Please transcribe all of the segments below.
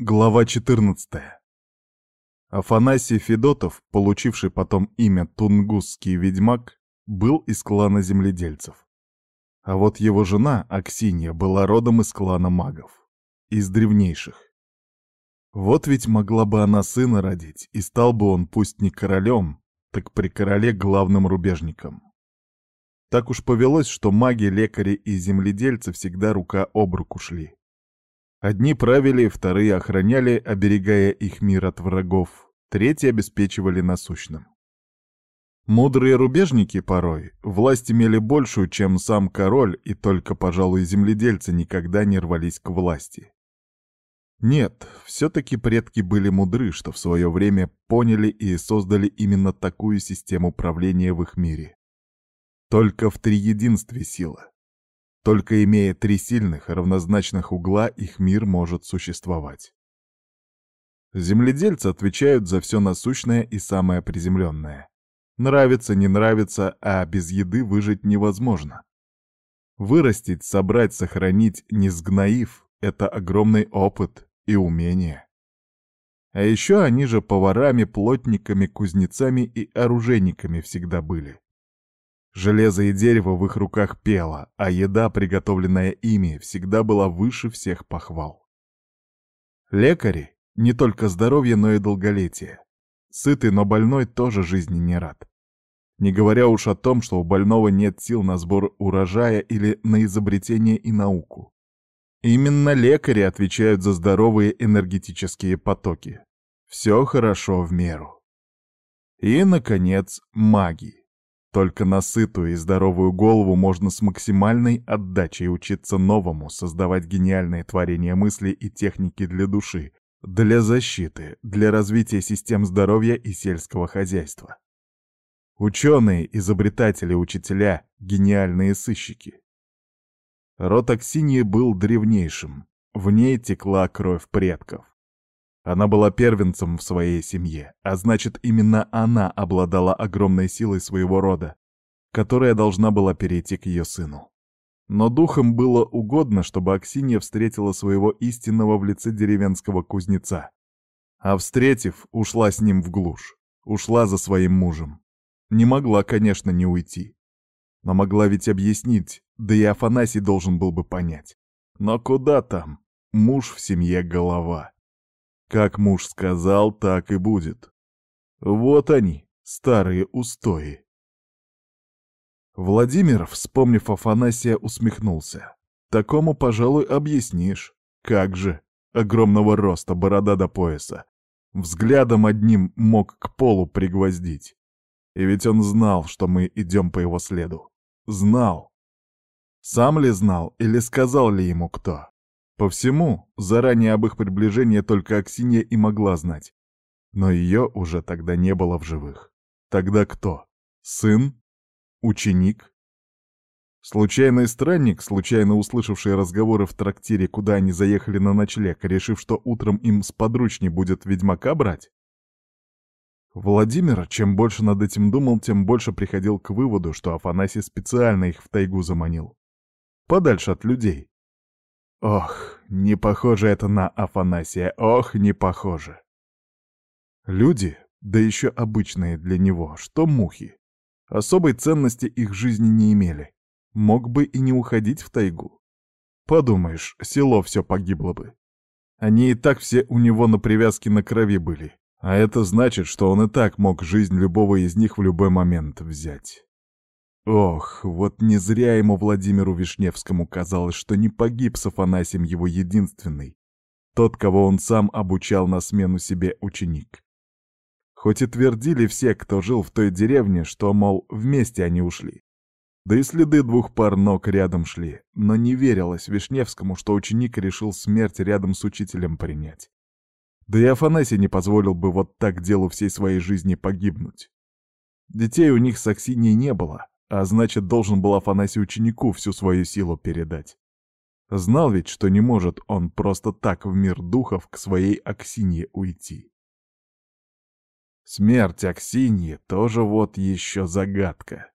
Глава 14. Афанасий Федотов, получивший потом имя Тунгусский ведьмак, был из клана земледельцев. А вот его жена, Аксинья, была родом из клана магов. Из древнейших. Вот ведь могла бы она сына родить, и стал бы он пусть не королем, так при короле главным рубежником. Так уж повелось, что маги, лекари и земледельцы всегда рука об руку шли. Одни правили, вторые охраняли, оберегая их мир от врагов, третьи обеспечивали насущным. Мудрые рубежники порой власть имели большую, чем сам король, и только, пожалуй, земледельцы никогда не рвались к власти. Нет, все-таки предки были мудры, что в свое время поняли и создали именно такую систему правления в их мире. Только в триединстве сила. Только имея три сильных, равнозначных угла, их мир может существовать. Земледельцы отвечают за все насущное и самое приземленное. Нравится, не нравится, а без еды выжить невозможно. Вырастить, собрать, сохранить, не сгноив — это огромный опыт и умение. А еще они же поварами, плотниками, кузнецами и оружейниками всегда были. Железо и дерево в их руках пело, а еда, приготовленная ими, всегда была выше всех похвал. Лекари — не только здоровье, но и долголетие. Сытый, но больной тоже жизни не рад. Не говоря уж о том, что у больного нет сил на сбор урожая или на изобретение и науку. Именно лекари отвечают за здоровые энергетические потоки. Все хорошо в меру. И, наконец, маги. Только на сытую и здоровую голову можно с максимальной отдачей учиться новому, создавать гениальные творения мысли и техники для души, для защиты, для развития систем здоровья и сельского хозяйства. Ученые, изобретатели, учителя, гениальные сыщики. Род Аксиньи был древнейшим, в ней текла кровь предков. Она была первенцем в своей семье, а значит, именно она обладала огромной силой своего рода, которая должна была перейти к ее сыну. Но духом было угодно, чтобы Аксинья встретила своего истинного в лице деревенского кузнеца. А встретив, ушла с ним в глушь, ушла за своим мужем. Не могла, конечно, не уйти. Но могла ведь объяснить, да и Афанасий должен был бы понять. Но куда там? Муж в семье голова. Как муж сказал, так и будет. Вот они, старые устои. Владимир, вспомнив Афанасия, усмехнулся. Такому, пожалуй, объяснишь. Как же, огромного роста, борода до пояса. Взглядом одним мог к полу пригвоздить. И ведь он знал, что мы идем по его следу. Знал. Сам ли знал или сказал ли ему кто? По всему, заранее об их приближении только Аксинья и могла знать. Но ее уже тогда не было в живых. Тогда кто? Сын? Ученик? Случайный странник, случайно услышавший разговоры в трактире, куда они заехали на ночлег, решив, что утром им сподручней будет ведьмака брать? Владимир, чем больше над этим думал, тем больше приходил к выводу, что Афанасий специально их в тайгу заманил. Подальше от людей, Ох, не похоже это на Афанасия, ох, не похоже. Люди, да еще обычные для него, что мухи. Особой ценности их жизни не имели. Мог бы и не уходить в тайгу. Подумаешь, село все погибло бы. Они и так все у него на привязке на крови были. А это значит, что он и так мог жизнь любого из них в любой момент взять. Ох, вот не зря ему Владимиру Вишневскому казалось, что не погиб с Афанасием его единственный, тот, кого он сам обучал на смену себе ученик. Хоть и твердили все, кто жил в той деревне, что, мол, вместе они ушли. Да и следы двух пар ног рядом шли, но не верилось Вишневскому, что ученик решил смерть рядом с учителем принять. Да и Афанасий не позволил бы вот так делу всей своей жизни погибнуть. Детей у них с Аксиньей не было, а значит, должен был Афанасий ученику всю свою силу передать. Знал ведь, что не может он просто так в мир духов к своей Аксинье уйти. Смерть Аксиньи тоже вот еще загадка.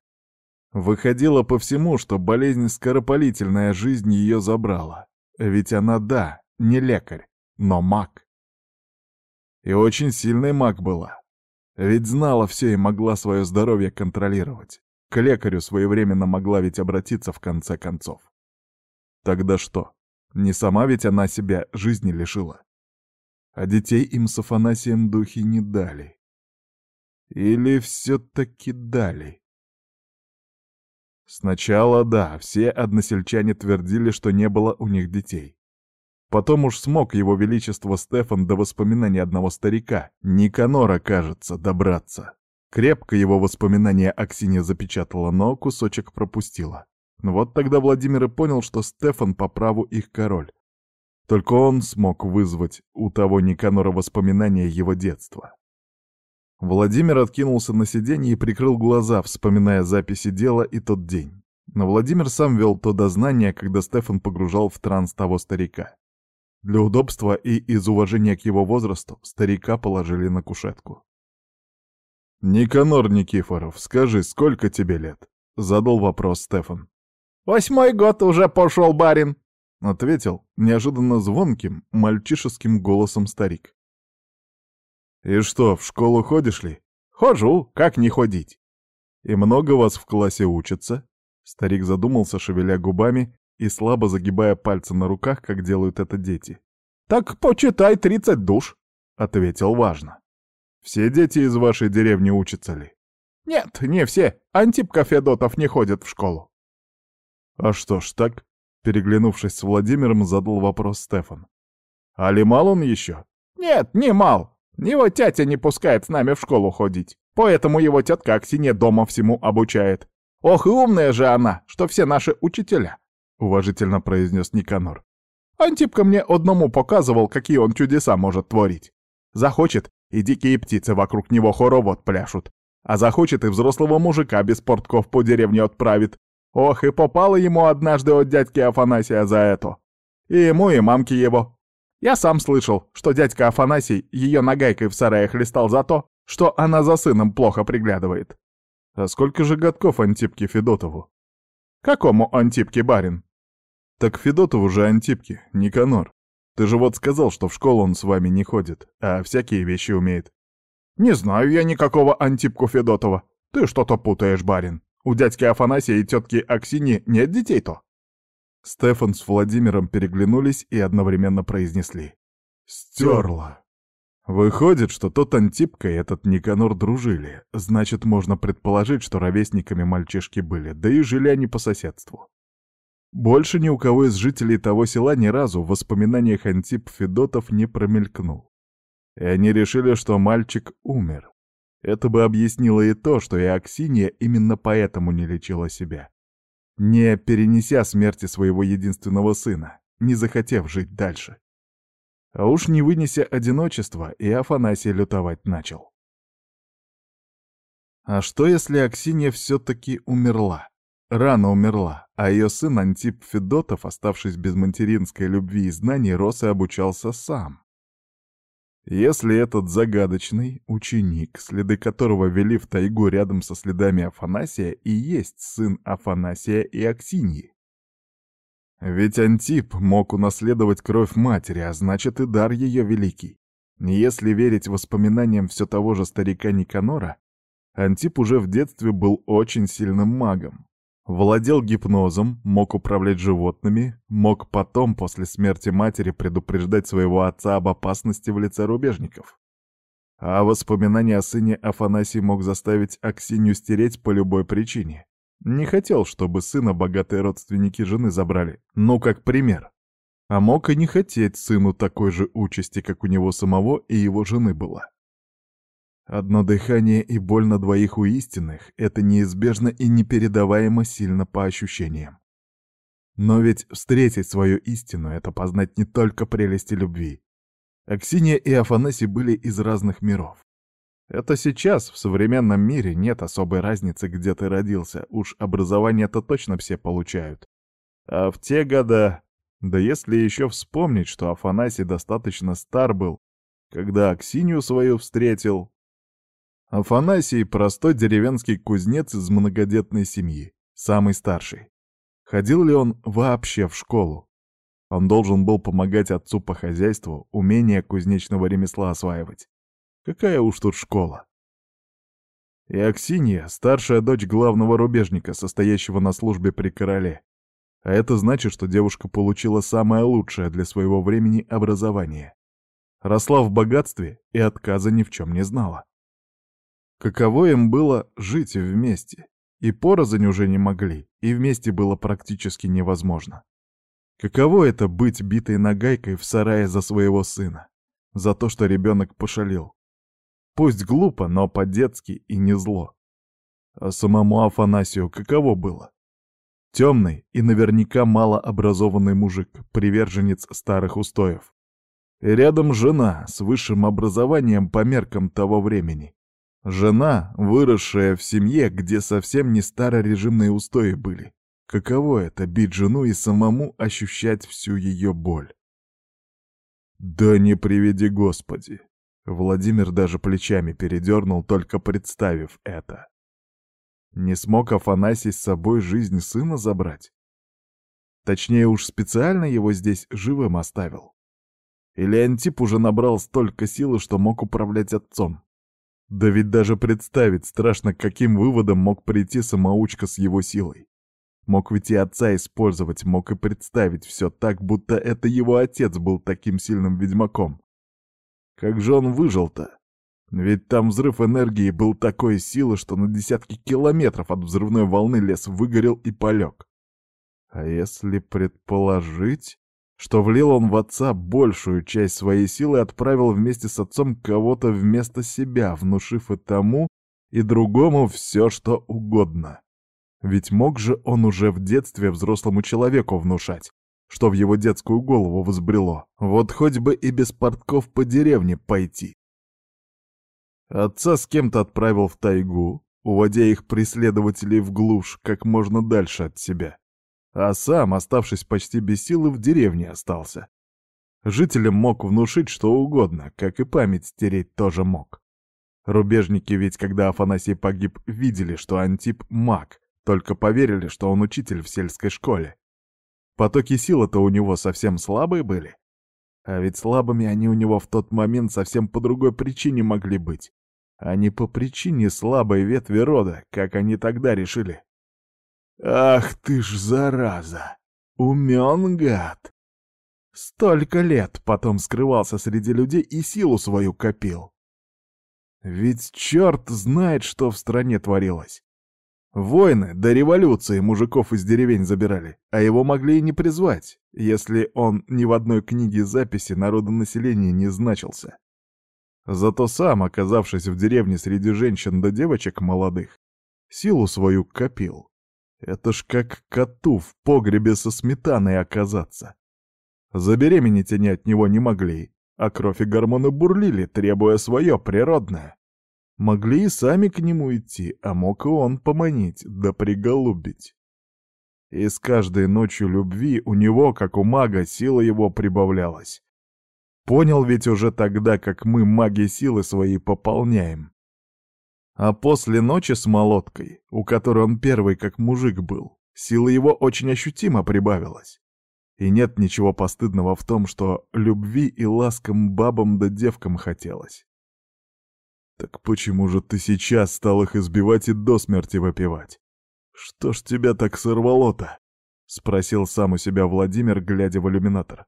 Выходило по всему, что болезнь скоропалительная жизнь ее забрала. Ведь она, да, не лекарь, но маг. И очень сильный маг была. Ведь знала все и могла свое здоровье контролировать. К лекарю своевременно могла ведь обратиться в конце концов. Тогда что? Не сама ведь она себя жизни лишила. А детей им с Афанасием духи не дали. Или все-таки дали? Сначала да, все односельчане твердили, что не было у них детей. Потом уж смог его величество Стефан до воспоминаний одного старика, Никанора, кажется, добраться. Крепко его воспоминания Аксинья запечатала, но кусочек пропустила. Вот тогда Владимир и понял, что Стефан по праву их король. Только он смог вызвать у того Никанора воспоминания его детства. Владимир откинулся на сиденье и прикрыл глаза, вспоминая записи дела и тот день. Но Владимир сам вел то дознание, когда Стефан погружал в транс того старика. Для удобства и из уважения к его возрасту старика положили на кушетку. «Никанор Никифоров, скажи, сколько тебе лет?» — задал вопрос Стефан. «Восьмой год уже пошел, барин!» — ответил неожиданно звонким, мальчишеским голосом старик. «И что, в школу ходишь ли?» «Хожу, как не ходить?» «И много вас в классе учатся?» Старик задумался, шевеля губами и слабо загибая пальцы на руках, как делают это дети. «Так почитай тридцать душ», — ответил важно. «Все дети из вашей деревни учатся ли?» «Нет, не все. Антипка Федотов не ходит в школу». «А что ж так?» — переглянувшись с Владимиром, задал вопрос Стефан. «А ли мал он еще?» «Нет, не мал. Его тятя не пускает с нами в школу ходить. Поэтому его тетка Аксинья дома всему обучает. Ох, и умная же она, что все наши учителя. — уважительно произнес Никанор. «Антипка мне одному показывал, какие он чудеса может творить. Захочет, и дикие птицы вокруг него хоровод пляшут. А захочет, и взрослого мужика без портков по деревне отправит. Ох, и попало ему однажды от дядьки Афанасия за это. И ему, и мамке его. Я сам слышал, что дядька Афанасий ее нагайкой в сарае хлестал за то, что она за сыном плохо приглядывает. А сколько же годков Антипке Федотову? «Какому Антипке, барин?» «Так Федотову же Антипке, Никанор. Ты же вот сказал, что в школу он с вами не ходит, а всякие вещи умеет». «Не знаю я никакого Антипку Федотова. Ты что-то путаешь, барин. У дядьки Афанасия и тетки Аксини нет детей-то?» Стефан с Владимиром переглянулись и одновременно произнесли. «Стерла!» Выходит, что тот Антипка и этот Никанор дружили. Значит, можно предположить, что ровесниками мальчишки были, да и жили они по соседству. Больше ни у кого из жителей того села ни разу в воспоминаниях Антип Федотов не промелькнул. И они решили, что мальчик умер. Это бы объяснило и то, что и Аксинья именно поэтому не лечила себя. Не перенеся смерти своего единственного сына, не захотев жить дальше. А уж не вынеся одиночества, и Афанасий лютовать начал. А что, если Аксинья все-таки умерла? Рано умерла, а ее сын Антип Федотов, оставшись без материнской любви и знаний, рос и обучался сам. Если этот загадочный ученик, следы которого вели в тайгу рядом со следами Афанасия, и есть сын Афанасия и Аксиньи, ведь Антип мог унаследовать кровь матери, а значит и дар ее великий. Если верить воспоминаниям все того же старика Никанора, Антип уже в детстве был очень сильным магом. Владел гипнозом, мог управлять животными, мог потом, после смерти матери, предупреждать своего отца об опасности в лице рубежников. А воспоминания о сыне Афанасий мог заставить Аксинью стереть по любой причине. Не хотел, чтобы сына богатые родственники жены забрали. Ну, как пример. А мог и не хотеть сыну такой же участи, как у него самого и его жены была. Одно дыхание и боль на двоих у истинных — это неизбежно и непередаваемо сильно по ощущениям. Но ведь встретить свою истину — это познать не только прелести любви. Аксинья и Афанасий были из разных миров. Это сейчас, в современном мире, нет особой разницы, где ты родился, уж образование-то точно все получают. А в те года... Да если еще вспомнить, что Афанасий достаточно стар был, когда Аксинью свою встретил... Афанасий — простой деревенский кузнец из многодетной семьи, самый старший. Ходил ли он вообще в школу? Он должен был помогать отцу по хозяйству, умение кузнечного ремесла осваивать. Какая уж тут школа. И Аксинья — старшая дочь главного рубежника, состоящего на службе при короле. А это значит, что девушка получила самое лучшее для своего времени образование. Росла в богатстве и отказа ни в чем не знала. Каково им было жить вместе? И порознь уже не могли, и вместе было практически невозможно. Каково это быть битой нагайкой в сарае за своего сына? За то, что ребенок пошалил. Пусть глупо, но по-детски и не зло. А самому Афанасию каково было? Темный и наверняка малообразованный мужик, приверженец старых устоев. И рядом жена с высшим образованием по меркам того времени. Жена, выросшая в семье, где совсем не старорежимные устои были. Каково это — бить жену и самому ощущать всю ее боль? Да не приведи Господи! Владимир даже плечами передернул, только представив это. Не смог Афанасий с собой жизнь сына забрать? Точнее уж специально его здесь живым оставил. Или Антип уже набрал столько силы, что мог управлять отцом? Да ведь даже представить страшно, к каким выводом мог прийти самоучка с его силой. Мог ведь и отца использовать, мог и представить все так, будто это его отец был таким сильным ведьмаком. Как же он выжил-то? Ведь там взрыв энергии был такой силы, что на десятки километров от взрывной волны лес выгорел и полег. А если предположить что влил он в отца большую часть своей силы и отправил вместе с отцом кого-то вместо себя, внушив и тому, и другому все, что угодно. Ведь мог же он уже в детстве взрослому человеку внушать, что в его детскую голову взбрело. Вот хоть бы и без портков по деревне пойти. Отца с кем-то отправил в тайгу, уводя их преследователей в глушь как можно дальше от себя а сам, оставшись почти без силы, в деревне остался. Жителям мог внушить что угодно, как и память стереть тоже мог. Рубежники ведь, когда Афанасий погиб, видели, что Антип — маг, только поверили, что он учитель в сельской школе. Потоки силы-то у него совсем слабые были. А ведь слабыми они у него в тот момент совсем по другой причине могли быть. А не по причине слабой ветви рода, как они тогда решили. Ах ты ж зараза! Умен гад! Столько лет потом скрывался среди людей и силу свою копил. Ведь черт знает, что в стране творилось. Войны до революции мужиков из деревень забирали, а его могли и не призвать, если он ни в одной книге записи народонаселения не значился. Зато сам, оказавшись в деревне среди женщин да девочек молодых, силу свою копил. Это ж как коту в погребе со сметаной оказаться. Забеременеть они от него не могли, а кровь и гормоны бурлили, требуя свое природное. Могли и сами к нему идти, а мог и он поманить, да приголубить. И с каждой ночью любви у него, как у мага, сила его прибавлялась. Понял ведь уже тогда, как мы маги силы свои пополняем. А после ночи с молоткой, у которой он первый как мужик был, сила его очень ощутимо прибавилась. И нет ничего постыдного в том, что любви и ласкам бабам да девкам хотелось. Так почему же ты сейчас стал их избивать и до смерти выпивать? Что ж тебя так сорвало-то? Спросил сам у себя Владимир, глядя в иллюминатор.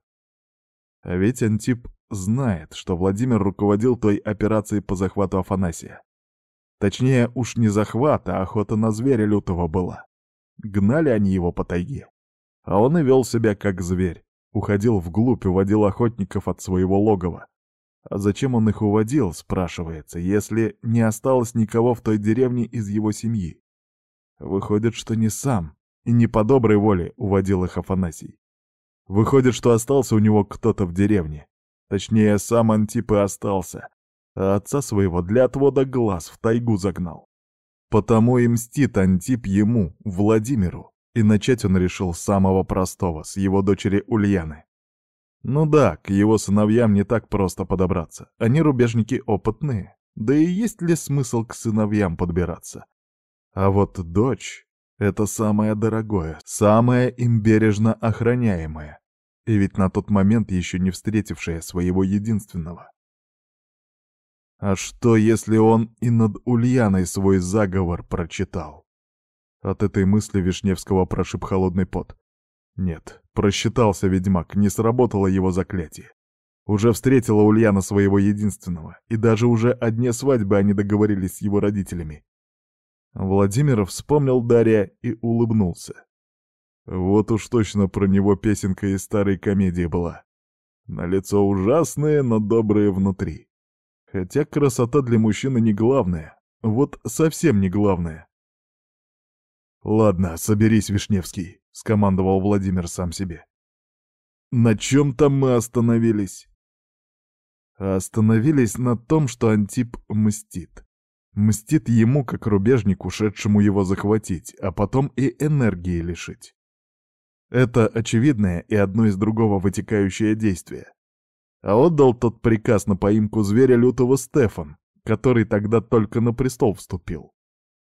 А ведь Антип знает, что Владимир руководил той операцией по захвату Афанасия. Точнее, уж не захват, а охота на зверя лютого была. Гнали они его по тайге. А он и вел себя как зверь. Уходил вглубь, уводил охотников от своего логова. А зачем он их уводил, спрашивается, если не осталось никого в той деревне из его семьи? Выходит, что не сам и не по доброй воле уводил их Афанасий. Выходит, что остался у него кто-то в деревне. Точнее, сам Антип и остался, а отца своего для отвода глаз в тайгу загнал. Потому и мстит Антип ему, Владимиру, и начать он решил с самого простого, с его дочери Ульяны. Ну да, к его сыновьям не так просто подобраться, они рубежники опытные, да и есть ли смысл к сыновьям подбираться? А вот дочь — это самое дорогое, самое им бережно охраняемое, и ведь на тот момент еще не встретившая своего единственного. А что, если он и над Ульяной свой заговор прочитал? От этой мысли Вишневского прошиб холодный пот. Нет, просчитался ведьмак, не сработало его заклятие. Уже встретила Ульяна своего единственного, и даже уже о дне свадьбы они договорились с его родителями. Владимир вспомнил Дарья и улыбнулся. Вот уж точно про него песенка из старой комедии была. На лицо ужасное, но доброе внутри. Хотя красота для мужчины не главное. Вот совсем не главное. «Ладно, соберись, Вишневский», — скомандовал Владимир сам себе. «На чем там мы остановились?» Остановились на том, что Антип мстит. Мстит ему, как рубежник, ушедшему его захватить, а потом и энергии лишить. Это очевидное и одно из другого вытекающее действие. А отдал тот приказ на поимку зверя лютого Стефан, который тогда только на престол вступил.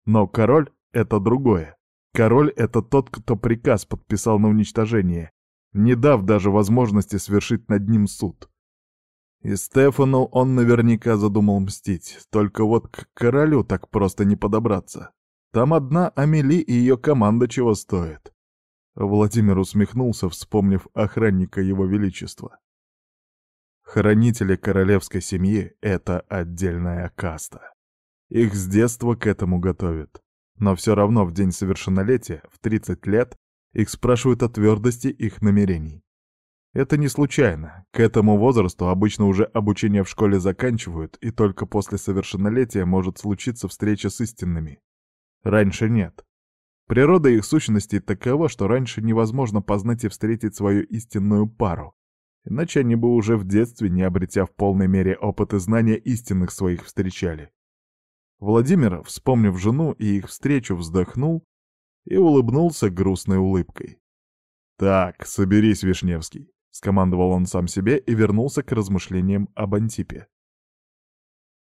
Но король — это другое. Король — это тот, кто приказ подписал на уничтожение, не дав даже возможности свершить над ним суд. И Стефану он наверняка задумал мстить, только вот к королю так просто не подобраться. Там одна Амели и ее команда чего стоит. Владимир усмехнулся, вспомнив охранника его величества. Хранители королевской семьи — это отдельная каста. Их с детства к этому готовят. Но все равно в день совершеннолетия, в 30 лет, их спрашивают о твердости их намерений. Это не случайно. К этому возрасту обычно уже обучение в школе заканчивают, и только после совершеннолетия может случиться встреча с истинными. Раньше нет. Природа их сущностей такова, что раньше невозможно познать и встретить свою истинную пару. Иначе они бы уже в детстве, не обретя в полной мере опыт и знания истинных своих, встречали. Владимир, вспомнив жену и их встречу, вздохнул и улыбнулся грустной улыбкой. «Так, соберись, Вишневский. — скомандовал он сам себе и вернулся к размышлениям об Антипе.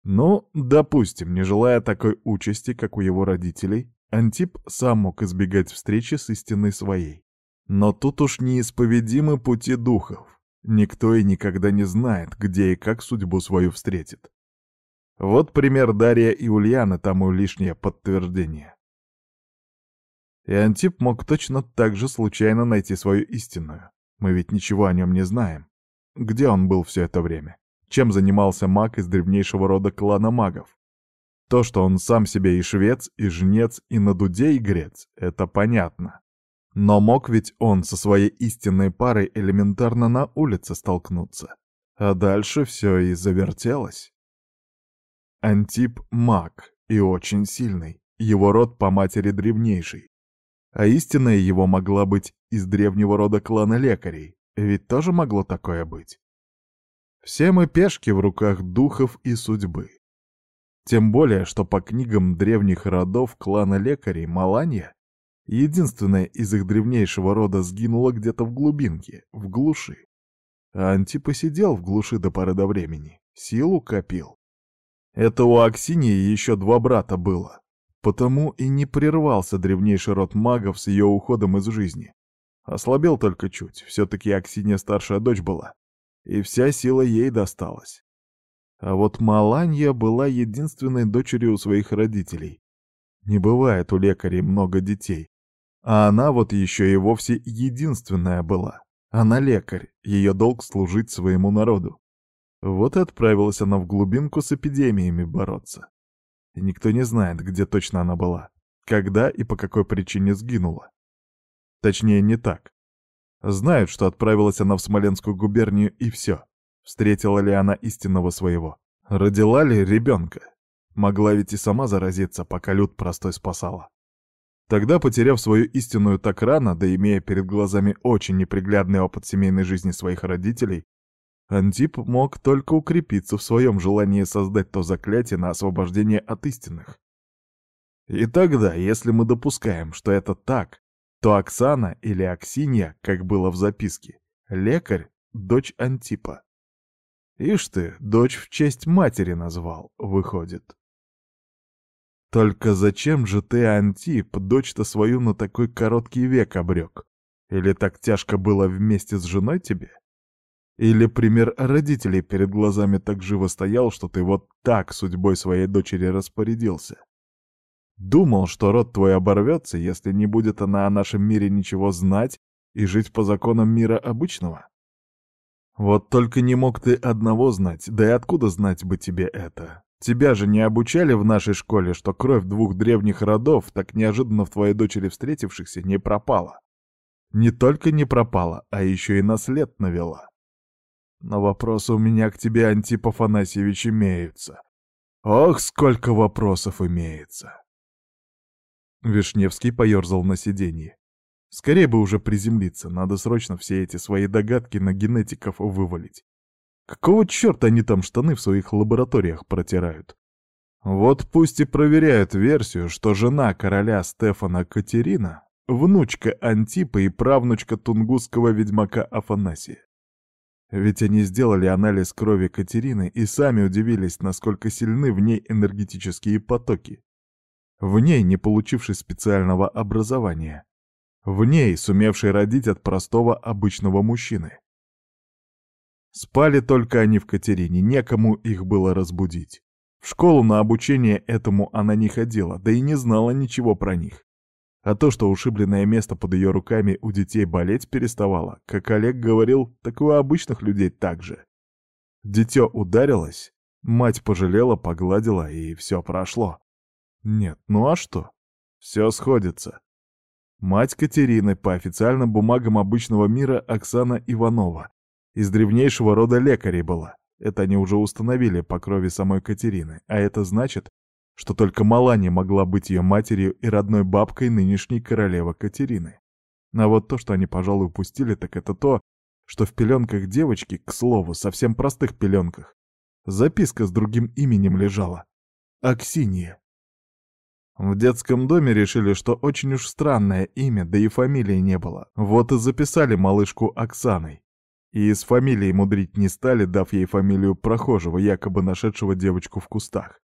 Ну, допустим, не желая такой участи, как у его родителей, Антип сам мог избегать встречи с истинной своей. Но тут уж неисповедимы пути духов. Никто и никогда не знает, где и как судьбу свою встретит. Вот пример Дарья и Ульяна тому лишнее подтверждение. И Антип мог точно так же случайно найти свою истинную. Мы ведь ничего о нем не знаем. Где он был все это время? Чем занимался маг из древнейшего рода клана магов? То, что он сам себе и швец, и жнец, и на дуде игрец, это понятно. Но мог ведь он со своей истинной парой элементарно на улице столкнуться. А дальше все и завертелось. Антип — маг, и очень сильный. Его род по матери древнейший. А истинная его могла быть из древнего рода клана лекарей, ведь тоже могло такое быть. Все мы пешки в руках духов и судьбы. Тем более, что по книгам древних родов клана лекарей Маланья, единственная из их древнейшего рода сгинула где-то в глубинке, в глуши. А Антипа сидел в глуши до поры до времени, силу копил. Это у Аксинии еще два брата было, Потому и не прервался древнейший род магов с ее уходом из жизни. Ослабел только чуть, все-таки Аксинья старшая дочь была, и вся сила ей досталась. А вот Маланья была единственной дочерью у своих родителей. Не бывает у лекарей много детей. А она вот еще и вовсе единственная была. Она лекарь, ее долг служить своему народу. Вот и отправилась она в глубинку с эпидемиями бороться и никто не знает, где точно она была, когда и по какой причине сгинула. Точнее, не так. Знают, что отправилась она в Смоленскую губернию, и все. Встретила ли она истинного своего? Родила ли ребенка? Могла ведь и сама заразиться, пока люд простой спасала. Тогда, потеряв свою истинную так рано, да имея перед глазами очень неприглядный опыт семейной жизни своих родителей, Антип мог только укрепиться в своем желании создать то заклятие на освобождение от истинных. И тогда, если мы допускаем, что это так, то Оксана или Аксинья, как было в записке, лекарь — дочь Антипа. Ишь ты, дочь в честь матери назвал, выходит. Только зачем же ты, Антип, дочь-то свою на такой короткий век обрек? Или так тяжко было вместе с женой тебе? Или пример родителей перед глазами так живо стоял, что ты вот так судьбой своей дочери распорядился? Думал, что род твой оборвется, если не будет она о нашем мире ничего знать и жить по законам мира обычного? Вот только не мог ты одного знать, да и откуда знать бы тебе это? Тебя же не обучали в нашей школе, что кровь двух древних родов, так неожиданно в твоей дочери встретившихся, не пропала. Не только не пропала, а еще и наслед навела. Но вопросы у меня к тебе, Антип Афанасьевич, имеются. Ох, сколько вопросов имеется!» Вишневский поерзал на сиденье. Скорее бы уже приземлиться, надо срочно все эти свои догадки на генетиков вывалить. Какого черта они там штаны в своих лабораториях протирают? Вот пусть и проверяют версию, что жена короля Стефана Катерина — внучка Антипа и правнучка тунгусского ведьмака Афанасия. Ведь они сделали анализ крови Катерины и сами удивились, насколько сильны в ней энергетические потоки. В ней, не получившей специального образования. В ней, сумевшей родить от простого обычного мужчины. Спали только они в Катерине, некому их было разбудить. В школу на обучение этому она не ходила, да и не знала ничего про них. А то, что ушибленное место под ее руками у детей болеть переставало, как Олег говорил, так и у обычных людей так же. Дитё ударилось, мать пожалела, погладила, и все прошло. Нет, ну а что? Все сходится. Мать Катерины по официальным бумагам обычного мира Оксана Иванова. Из древнейшего рода лекарей была. Это они уже установили по крови самой Катерины, а это значит, что только Малани могла быть ее матерью и родной бабкой нынешней королевы Катерины. А вот то, что они, пожалуй, упустили, так это то, что в пеленках девочки, к слову, совсем простых пеленках, записка с другим именем лежала. Аксинья. В детском доме решили, что очень уж странное имя, да и фамилии не было. Вот и записали малышку Оксаной. И с фамилией мудрить не стали, дав ей фамилию прохожего, якобы нашедшего девочку в кустах.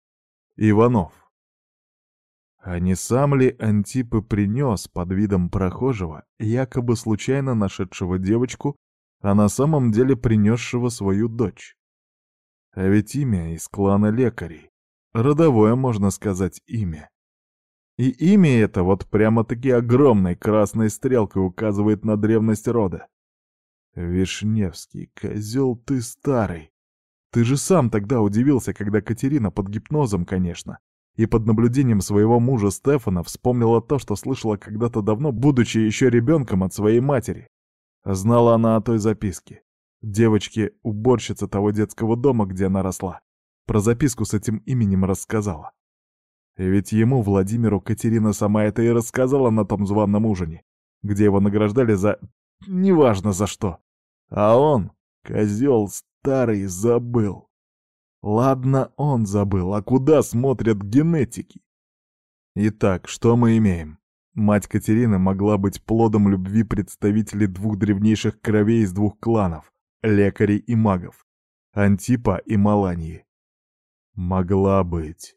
Иванов. А не сам ли Антипы принес под видом прохожего, якобы случайно нашедшего девочку, а на самом деле принесшего свою дочь? А ведь имя из клана лекарей. Родовое, можно сказать, имя. И имя это вот прямо-таки огромной красной стрелкой указывает на древность рода. Вишневский, козел ты старый. Ты же сам тогда удивился, когда Катерина под гипнозом, конечно, и под наблюдением своего мужа Стефана вспомнила то, что слышала когда-то давно, будучи еще ребенком от своей матери. Знала она о той записке. Девочке, уборщице того детского дома, где она росла. Про записку с этим именем рассказала. И ведь ему, Владимиру, Катерина сама это и рассказала на том званом ужине, где его награждали за... неважно за что. А он, козел старый забыл. Ладно, он забыл, а куда смотрят генетики? Итак, что мы имеем? Мать Катерины могла быть плодом любви представителей двух древнейших кровей из двух кланов — лекарей и магов, Антипа и Малании. Могла быть.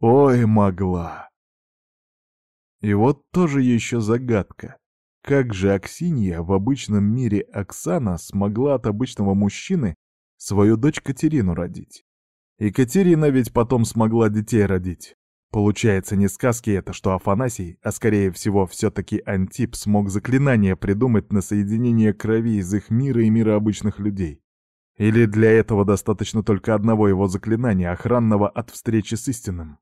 Ой, могла. И вот тоже еще загадка. Как же Аксинья в обычном мире Оксана смогла от обычного мужчины свою дочь Катерину родить? И Катерина ведь потом смогла детей родить. Получается, не сказки это, что Афанасий, а скорее всего все-таки Антип, смог заклинание придумать на соединение крови из их мира и мира обычных людей. Или для этого достаточно только одного его заклинания, охранного от встречи с истинным?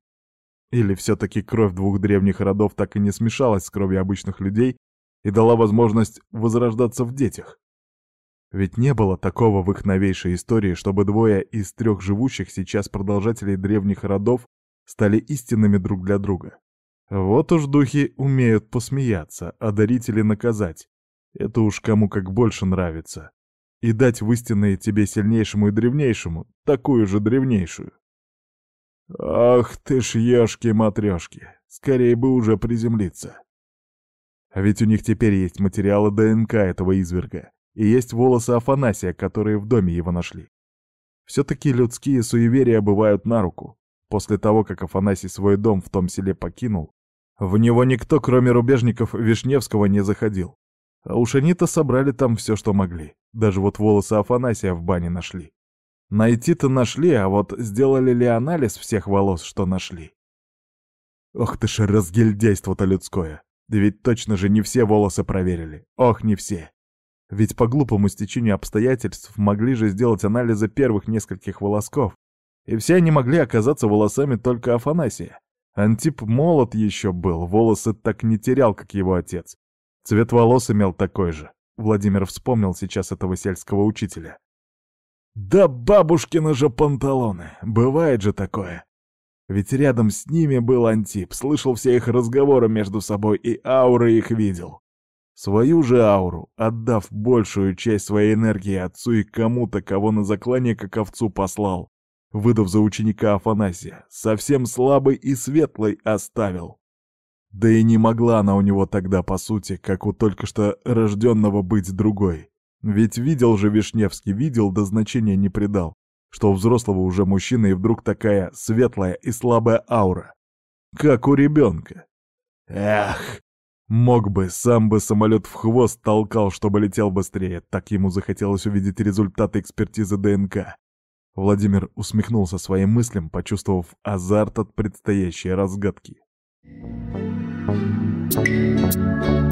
Или все-таки кровь двух древних родов так и не смешалась с кровью обычных людей, и дала возможность возрождаться в детях. Ведь не было такого в их новейшей истории, чтобы двое из трех живущих сейчас продолжателей древних родов стали истинными друг для друга. Вот уж духи умеют посмеяться, а дарители наказать. Это уж кому как больше нравится. И дать в истинные тебе сильнейшему и древнейшему такую же древнейшую. Ах ты ж ешки-матрешки, скорее бы уже приземлиться. А ведь у них теперь есть материалы ДНК этого изверга, и есть волосы Афанасия, которые в доме его нашли. Все-таки людские суеверия бывают на руку. После того, как Афанасий свой дом в том селе покинул, в него никто, кроме рубежников Вишневского, не заходил. А уж они-то собрали там все, что могли. Даже вот волосы Афанасия в бане нашли. Найти-то нашли, а вот сделали ли анализ всех волос, что нашли? Ох ты ж разгильдяйство-то людское. Да ведь точно же не все волосы проверили. Ох, не все. Ведь по глупому стечению обстоятельств могли же сделать анализы первых нескольких волосков. И все они могли оказаться волосами только Афанасия. Антип молод еще был, волосы так не терял, как его отец. Цвет волос имел такой же. Владимир вспомнил сейчас этого сельского учителя. Да бабушкины же панталоны, бывает же такое. Ведь рядом с ними был Антип, слышал все их разговоры между собой и ауры их видел. Свою же ауру, отдав большую часть своей энергии отцу и кому-то, кого на заклание как овцу послал, выдав за ученика Афанасия, совсем слабый и светлый оставил. Да и не могла она у него тогда, по сути, как у только что рожденного быть другой. Ведь видел же Вишневский, видел, да значения не придал что у взрослого уже мужчины и вдруг такая светлая и слабая аура. Как у ребенка. Эх, мог бы, сам бы самолет в хвост толкал, чтобы летел быстрее, так ему захотелось увидеть результаты экспертизы ДНК. Владимир усмехнулся своим мыслям, почувствовав азарт от предстоящей разгадки. Thank you.